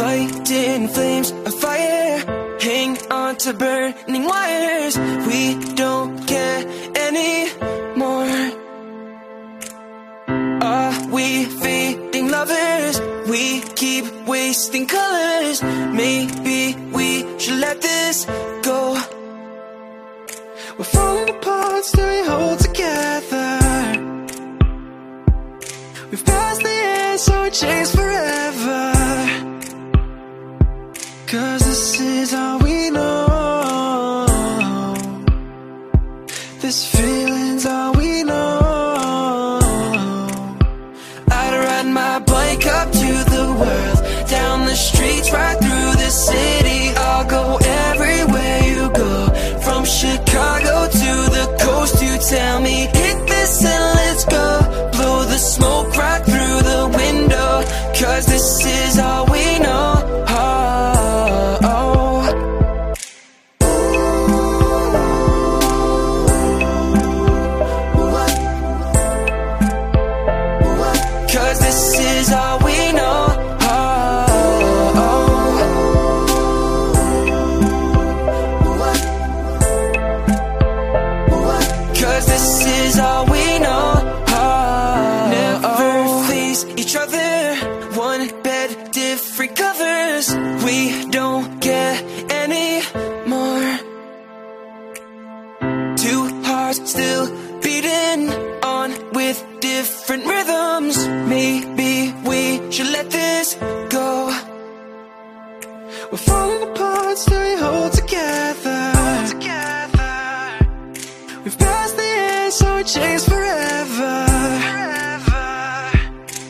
flames of fire hang on to burning wires. We don't care anymore. Are we fading lovers? We keep wasting colors. Maybe we should let this go. We're falling apart, still we hold together. We've passed the end, so it changed This feeling's all we know. I'd ride my bike this is all we know. Cause this is all we know. Never face each other. One bed, different covers. We don't care anymore. Two hearts still beating on with different rhythms. We're falling apart, still we hold together. We've passed the end, so it changed forever.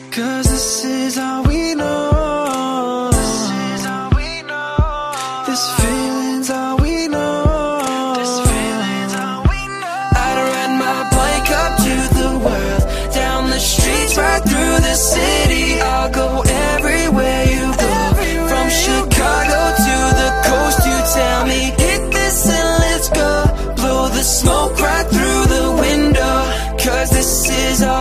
Cause this is all we know. This feeling's all we know. I'd my bike up to the world, down the streets, right through the city. the smoke right through the window Cause this is all